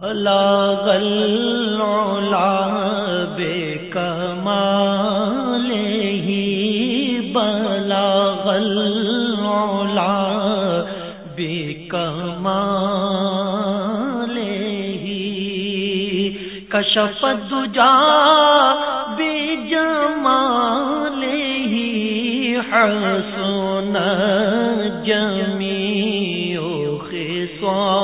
بلا العلا بے کمال ہی بلا العلا بے کمال ہی کشف دجا بے جمال ہی حسن جمیع خصال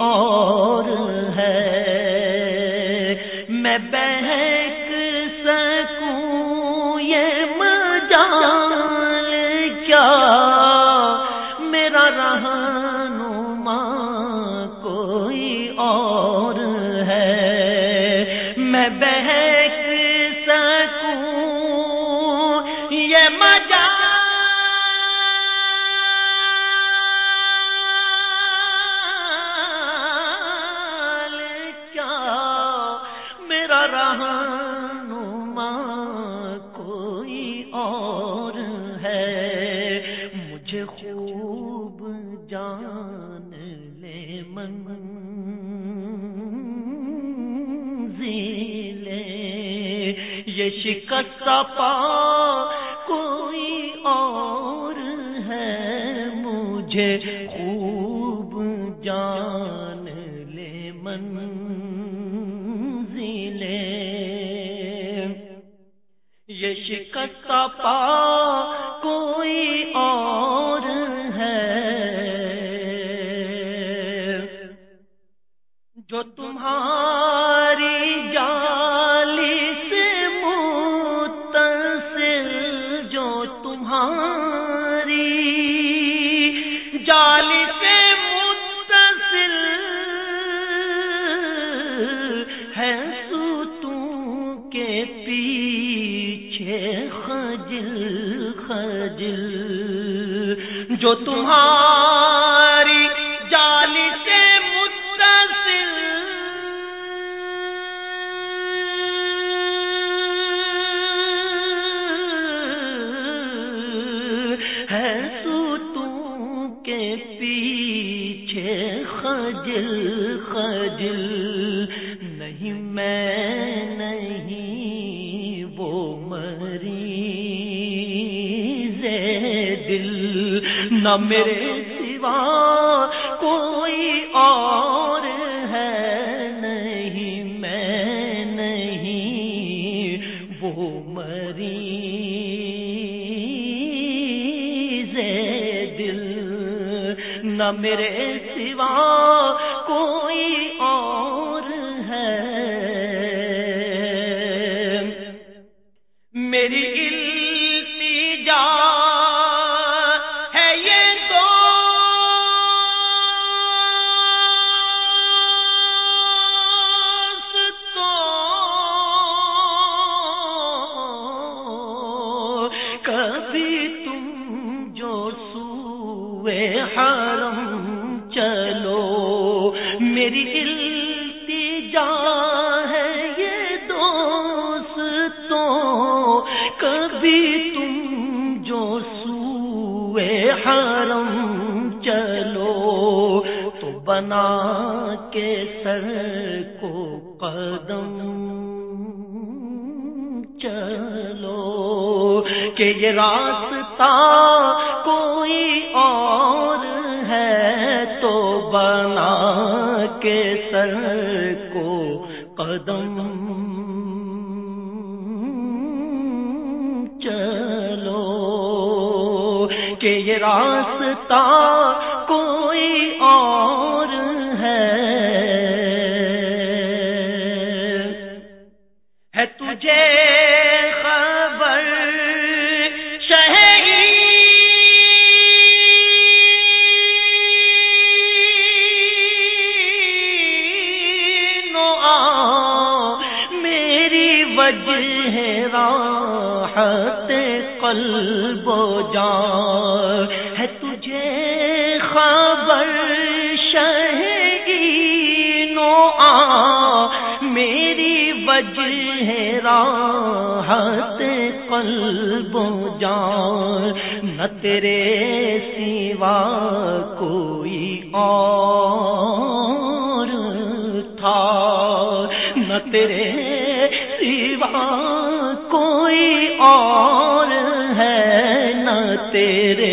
اور ہے۔ میں بہک سکوں یہ مجال کیا؟ میرا رہنما کوئی اور ہے۔ میں بہک شکست پا کوئی اور ہے مجھے خوب جان لے من یہ شکست پا کوئی اور ہے۔ جو تمہاری خجل جو تمہاری جالی سے متصل۔ ہے ستوں کے پیچھے خجل خجل۔ نہیں میں نہ میرے سوا کوئی اور ہے نہیں، میں نہیں، وہ مری دل، نہ میرے سوا میری التجا ہے یہ دوستوں، کبھی تم جو سوئے حرم چلو تو بنا کے سر کو قدم چلو کہ یہ راستہ کوئی اور ہے تو بنا کے سر کو قدم چلو کہ یہ راستہ راحت قلب و جان ہے تجھے خبر شہگی نو آ میری وجہ ہے راحت قلب و جان نہ تیرے سوا کوئی اور تھا نہ تیرے سوا کوئی اور ہے نہ تیرے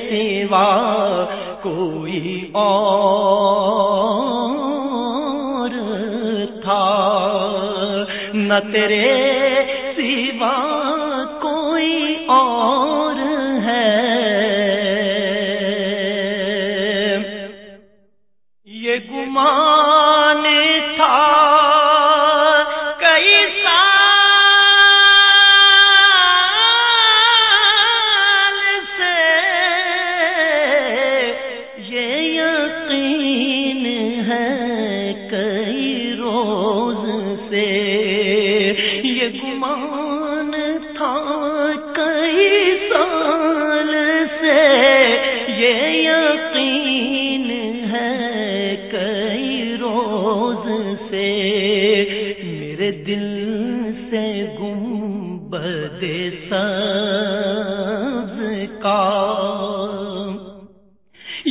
سوا کوئی اور تھا نہ تیرے سوا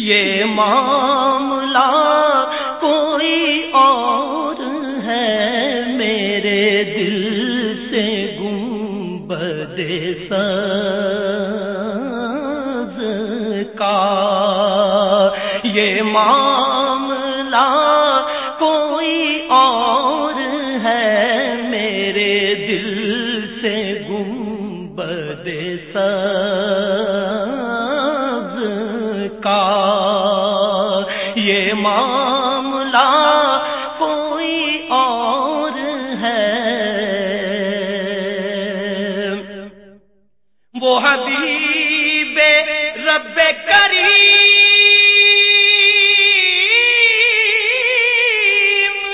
یہ معاملہ کوئی اور ہے میرے دل سے گم بدے کا۔ یہ معاملہ کوئی اور ہے میرے دل حبیب رب کریم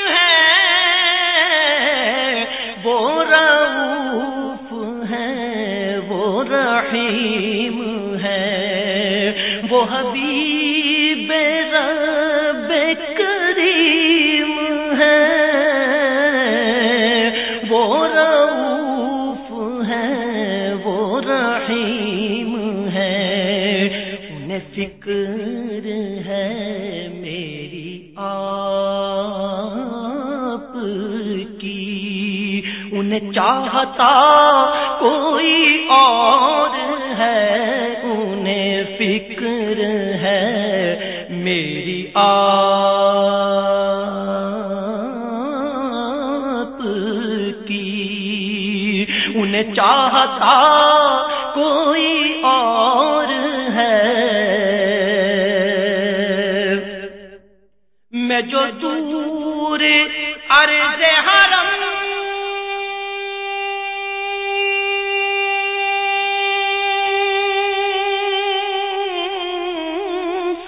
ہے وہ رعوف ہے وہ رحیم ہے وہ حبیب رب فکر ہے میری آپ کی۔ انہیں چاہتا کوئی اور ہے، انہیں فکر ہے میری آپ کی۔ انہیں چاہتا کوئی اور دور عرض حرم۔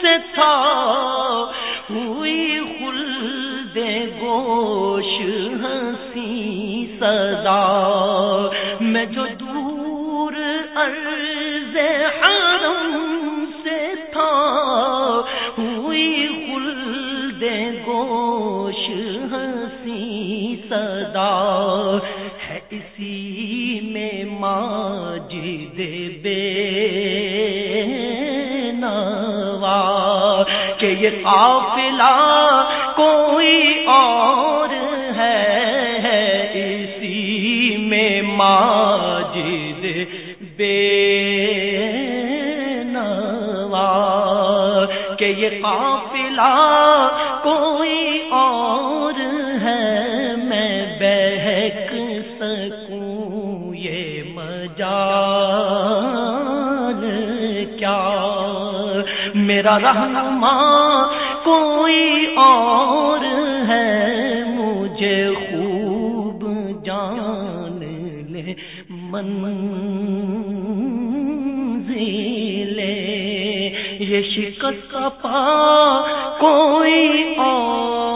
سے تھا ہوئی خلد گوش ہنسی صدا۔ میں جو دور عرض حرم کہ یہ قافلہ کوئی اور ہے اسی میں ماجد بے نوا، کہ یہ قافلہ کوئی اور میرا رہنما، کوئی اور ہے مجھے خوب جان لے من یہ شکست کا پا کوئی اور